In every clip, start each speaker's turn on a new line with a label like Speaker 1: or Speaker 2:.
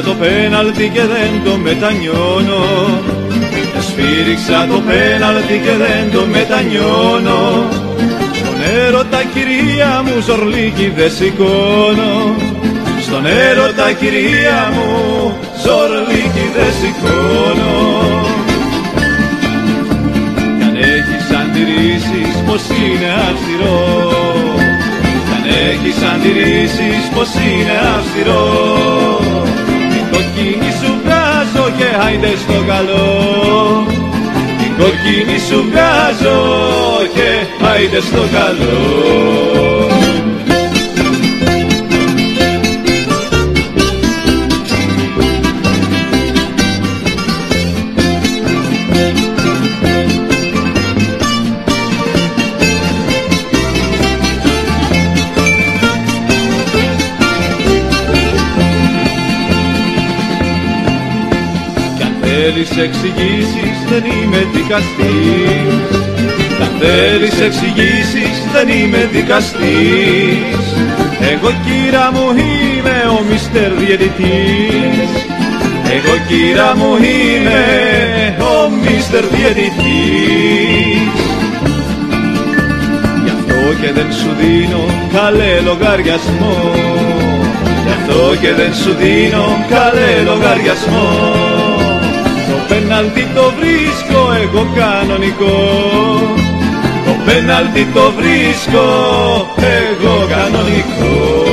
Speaker 1: Εσφύριξα το πέναλτι και δεν το μετανιώνω. Εσφύριξα το πέναλτι και δεν το μετανιώνω. Στον έρωτα κυρία μου ζορλίκι δεν σηκώνω. Στον έρωτα κυρία μου ζορλίκι δεν σηκώνω. Κι αν έχεις αντιρρήσεις πως είναι αυστηρό. Κι αν έχεις αντιρρήσεις πως είναι αυστηρό Την κοκκίνη σου βγάζω και άιντε στο καλό. Την κοκκίνη σου βγάζω και άιντε στο καλό θέλεις εξηγήσεις δεν είμαι δικαστής. Κι αν θέλεις εξηγήσεις δεν είμαι δικαστής. Εγώ κύρα μου είμαι ο μιστερ διαιτητής. Εγώ κύρα μου είμαι ο μιστερ διαιτητής. Γι' αυτό και δεν σου δίνω καλέ λογαριασμό. Γι' αυτό και δεν σου δίνω καλέ λογαριασμό. Το πέναλτι το βρίσκω εγώ κανονικό. Το πέναλτι το βρίσκω εγώ κανονικό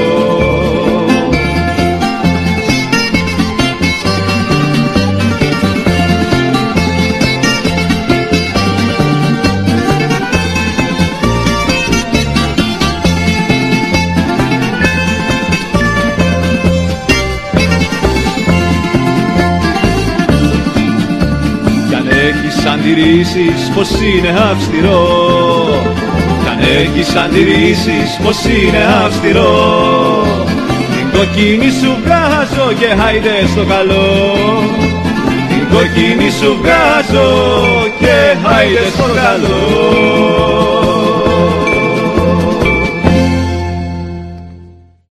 Speaker 1: έχεις αντιρρήσεις πως είναι αυστηρό; Κι αν έχεις αντιρρήσεις πως είναι αυστηρό; Την κοκκίνη σου βγάζω και άιντε στο καλό. Την κοκκίνη σου βγάζω και άιντε στο καλό